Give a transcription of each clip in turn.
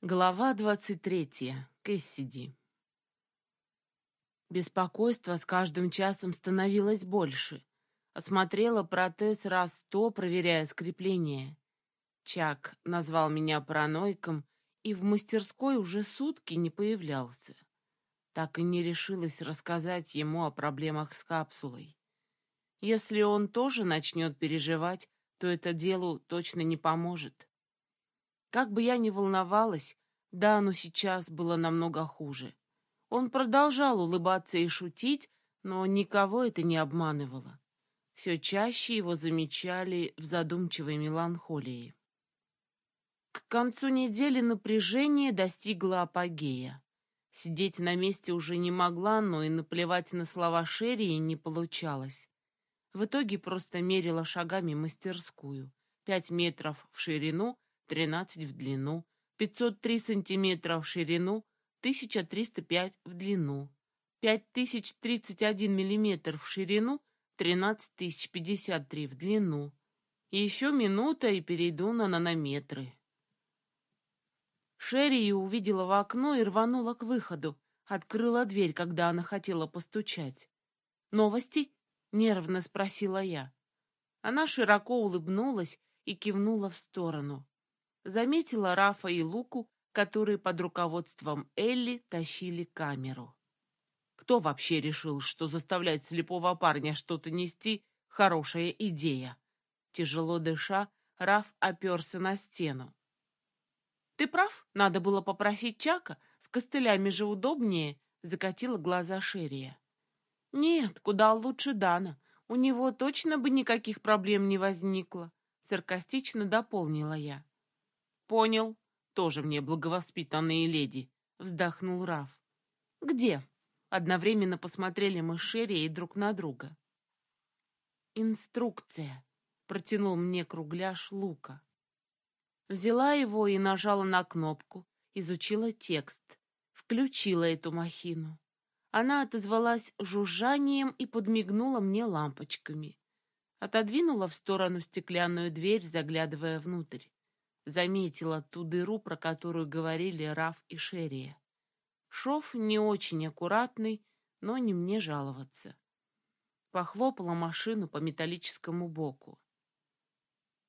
Глава двадцать третья. Кэссиди. Беспокойство с каждым часом становилось больше. Осмотрела протез раз сто, проверяя скрепление. Чак назвал меня параноиком и в мастерской уже сутки не появлялся. Так и не решилась рассказать ему о проблемах с капсулой. Если он тоже начнет переживать, то это делу точно не поможет. Как бы я ни волновалась, Дану сейчас было намного хуже. Он продолжал улыбаться и шутить, но никого это не обманывало. Все чаще его замечали в задумчивой меланхолии. К концу недели напряжение достигло апогея. Сидеть на месте уже не могла, но и наплевать на слова Шерри не получалось. В итоге просто мерила шагами мастерскую. Пять метров в ширину 13 в длину, 503 сантиметра в ширину, 1305 в длину, 5031 миллиметр в ширину, 13053 в длину. Еще минута и перейду на нанометры. Шерри увидела в окно и рванула к выходу. Открыла дверь, когда она хотела постучать. «Новости?» — нервно спросила я. Она широко улыбнулась и кивнула в сторону заметила Рафа и Луку, которые под руководством Элли тащили камеру. Кто вообще решил, что заставлять слепого парня что-то нести — хорошая идея? Тяжело дыша, Раф оперся на стену. «Ты прав, надо было попросить Чака, с костылями же удобнее», — закатила глаза Шерия. «Нет, куда лучше Дана, у него точно бы никаких проблем не возникло», — саркастично дополнила я. «Понял. Тоже мне благовоспитанные леди», — вздохнул Раф. «Где?» — одновременно посмотрели мы Шерри и друг на друга. «Инструкция», — протянул мне кругляш лука. Взяла его и нажала на кнопку, изучила текст, включила эту махину. Она отозвалась жужжанием и подмигнула мне лампочками. Отодвинула в сторону стеклянную дверь, заглядывая внутрь заметила ту дыру, про которую говорили Раф и Шерри. Шов не очень аккуратный, но не мне жаловаться. Похлопала машину по металлическому боку.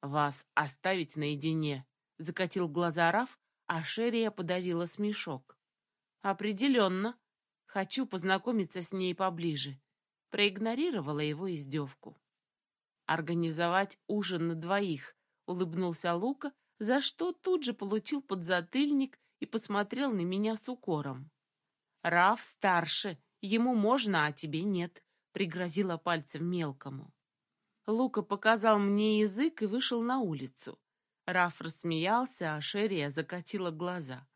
«Вас оставить наедине», — закатил глаза Раф, а Шерия подавила смешок. «Определенно. Хочу познакомиться с ней поближе». Проигнорировала его издевку. «Организовать ужин на двоих», — улыбнулся Лука, — за что тут же получил подзатыльник и посмотрел на меня с укором. «Раф старше, ему можно, а тебе нет», — пригрозила пальцем мелкому. Лука показал мне язык и вышел на улицу. Раф рассмеялся, а Шерия закатила глаза.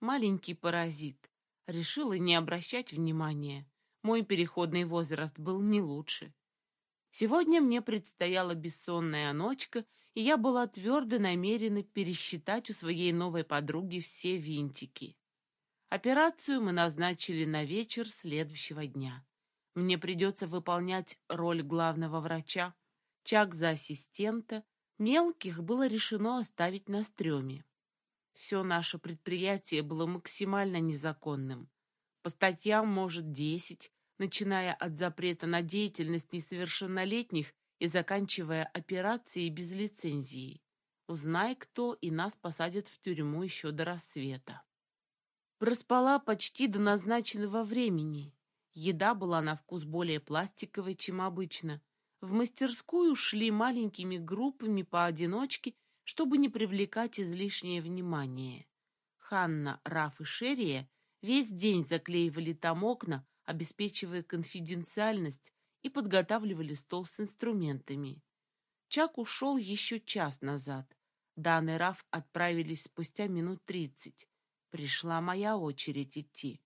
Маленький паразит. Решила не обращать внимания. Мой переходный возраст был не лучше. Сегодня мне предстояла бессонная ночка — и я была твердо намерена пересчитать у своей новой подруги все винтики. Операцию мы назначили на вечер следующего дня. Мне придется выполнять роль главного врача, Чак за ассистента, мелких было решено оставить на стреме. Все наше предприятие было максимально незаконным. По статьям, может, десять, начиная от запрета на деятельность несовершеннолетних и заканчивая операцией без лицензии. Узнай кто, и нас посадят в тюрьму еще до рассвета. Проспала почти до назначенного времени. Еда была на вкус более пластиковой, чем обычно. В мастерскую шли маленькими группами поодиночке, чтобы не привлекать излишнее внимание. Ханна, Раф и Шерия весь день заклеивали там окна, обеспечивая конфиденциальность, и подготавливали стол с инструментами. Чак ушел еще час назад. Дан и Раф отправились спустя минут тридцать. Пришла моя очередь идти.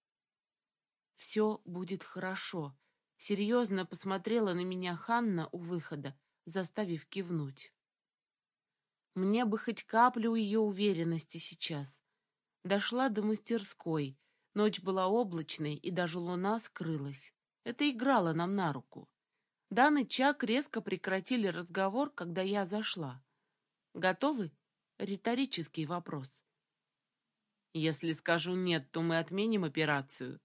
«Все будет хорошо», — серьезно посмотрела на меня Ханна у выхода, заставив кивнуть. Мне бы хоть каплю ее уверенности сейчас. Дошла до мастерской. Ночь была облачной, и даже луна скрылась. Это играло нам на руку. Дан и Чак резко прекратили разговор, когда я зашла. «Готовы?» — риторический вопрос. Если скажу «нет», то мы отменим операцию.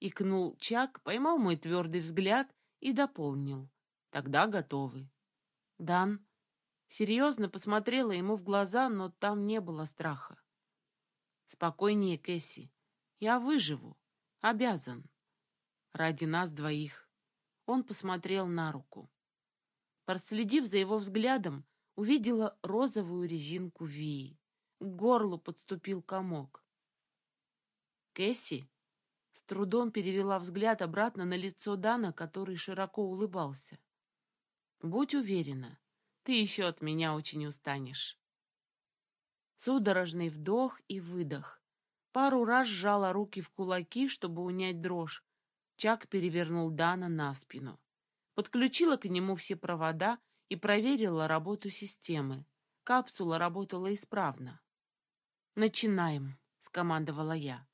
Икнул Чак, поймал мой твердый взгляд и дополнил. Тогда готовы. Дан серьезно посмотрела ему в глаза, но там не было страха. Спокойнее, Кэсси. Я выживу. Обязан. Ради нас двоих. Он посмотрел на руку. Проследив за его взглядом, увидела розовую резинку Вии. К горлу подступил комок. Кэсси с трудом перевела взгляд обратно на лицо Дана, который широко улыбался. «Будь уверена, ты еще от меня очень устанешь». Судорожный вдох и выдох. Пару раз сжала руки в кулаки, чтобы унять дрожь. Чак перевернул Дана на спину. Подключила к нему все провода и проверила работу системы. Капсула работала исправно. «Начинаем», — скомандовала я.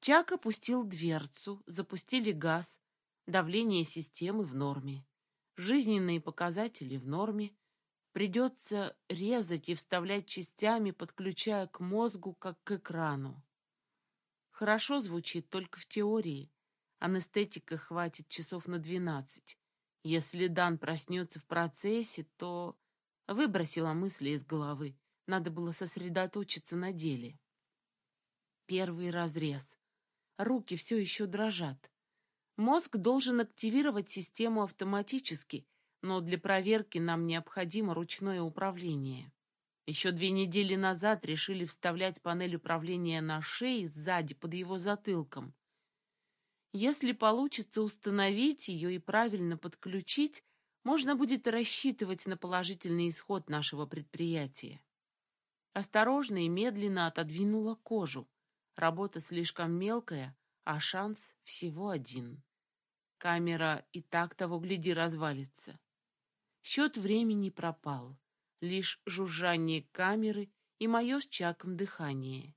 Чак опустил дверцу, запустили газ, давление системы в норме, жизненные показатели в норме. Придется резать и вставлять частями, подключая к мозгу, как к экрану. Хорошо звучит только в теории. Анестетика хватит часов на двенадцать. Если Дан проснется в процессе, то... Выбросила мысли из головы. Надо было сосредоточиться на деле. Первый разрез. Руки все еще дрожат. Мозг должен активировать систему автоматически, но для проверки нам необходимо ручное управление. Еще две недели назад решили вставлять панель управления на шее сзади под его затылком. Если получится установить ее и правильно подключить, можно будет рассчитывать на положительный исход нашего предприятия. Осторожно и медленно отодвинула кожу. Работа слишком мелкая, а шанс всего один. Камера и так того гляди развалится. Счет времени пропал. Лишь жужжание камеры и мое с Чаком дыхание.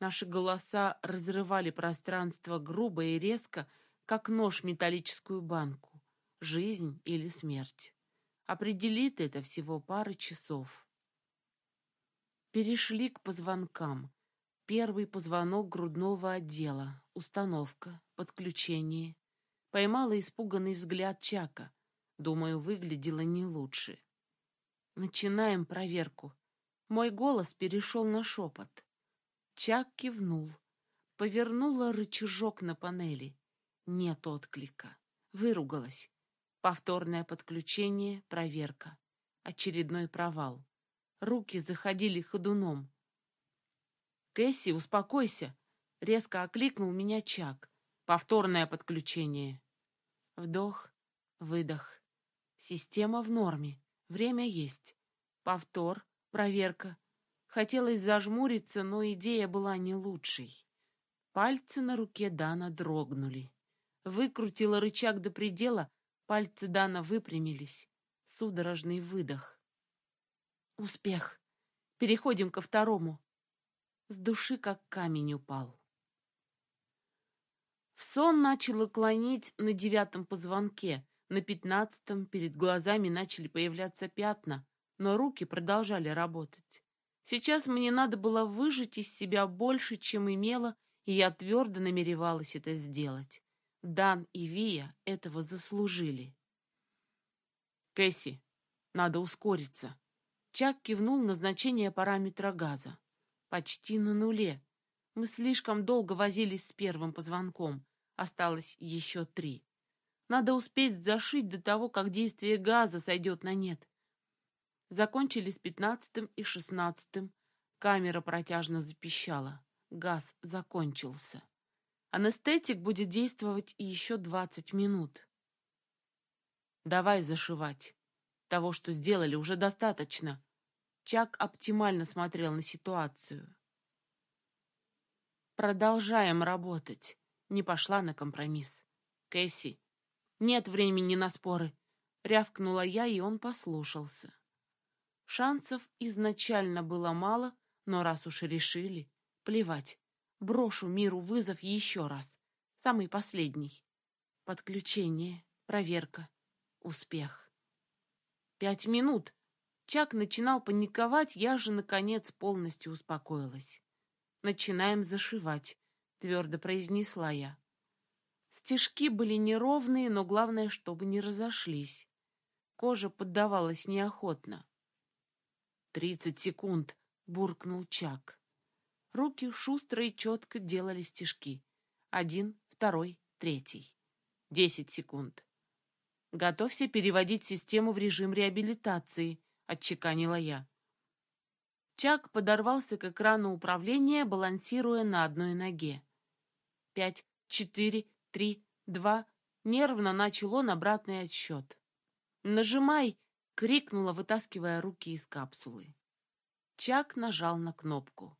Наши голоса разрывали пространство грубо и резко, как нож металлическую банку. Жизнь или смерть. Определит это всего пара часов. Перешли к позвонкам. Первый позвонок грудного отдела, установка, подключение. Поймала испуганный взгляд Чака. Думаю, выглядела не лучше. Начинаем проверку. Мой голос перешел на шепот. Чак кивнул. Повернула рычажок на панели. Нет отклика. Выругалась. Повторное подключение, проверка. Очередной провал. Руки заходили ходуном. «Кэсси, успокойся!» — резко окликнул меня Чак. «Повторное подключение». Вдох, выдох. Система в норме. Время есть. Повтор, проверка. Хотелось зажмуриться, но идея была не лучшей. Пальцы на руке Дана дрогнули. Выкрутила рычаг до предела, пальцы Дана выпрямились. Судорожный выдох. Успех. Переходим ко второму с души как камень упал. В сон начало клонить на девятом позвонке, на пятнадцатом перед глазами начали появляться пятна, но руки продолжали работать. Сейчас мне надо было выжать из себя больше, чем имела, и я твердо намеревалась это сделать. Дан и Вия этого заслужили. «Кэсси, надо ускориться». Чак кивнул на значение параметра газа. Почти на нуле. Мы слишком долго возились с первым позвонком. Осталось еще три. Надо успеть зашить до того, как действие газа сойдет на нет. Закончили с пятнадцатым и шестнадцатым. Камера протяжно запищала. Газ закончился. Анестетик будет действовать еще двадцать минут. Давай зашивать. Того, что сделали, уже достаточно. Чак оптимально смотрел на ситуацию. Продолжаем работать. Не пошла на компромисс. Кэсси, нет времени на споры. Рявкнула я, и он послушался. Шансов изначально было мало, но раз уж решили, плевать. Брошу миру вызов еще раз. Самый последний. Подключение, проверка, успех. Пять минут. Чак начинал паниковать, я же, наконец, полностью успокоилась. Начинаем зашивать, твердо произнесла я. Стежки были неровные, но главное, чтобы не разошлись. Кожа поддавалась неохотно. «Тридцать секунд», — буркнул Чак. Руки шустро и четко делали стежки. Один, второй, третий. Десять секунд. «Готовься переводить систему в режим реабилитации», — отчеканила я. Чак подорвался к экрану управления, балансируя на одной ноге. Пять, четыре, три, два. Нервно начал он обратный отсчет. «Нажимай!» — крикнула, вытаскивая руки из капсулы. Чак нажал на кнопку.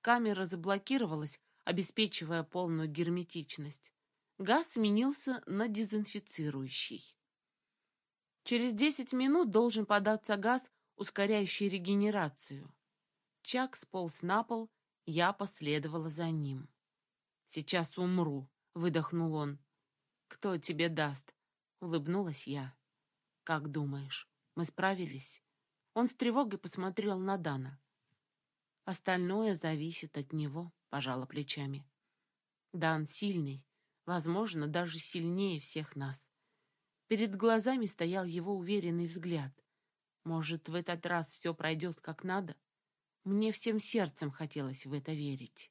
Камера заблокировалась, обеспечивая полную герметичность. Газ сменился на дезинфицирующий. Через десять минут должен податься газ, ускоряющий регенерацию. Чак сполз на пол, я последовала за ним. «Сейчас умру», — выдохнул он. «Кто тебе даст?» — улыбнулась я. «Как думаешь, мы справились?» Он с тревогой посмотрел на Дана. «Остальное зависит от него», — пожала плечами. «Дан сильный, возможно, даже сильнее всех нас. Перед глазами стоял его уверенный взгляд. Может, в этот раз все пройдет как надо?» Мне всем сердцем хотелось в это верить.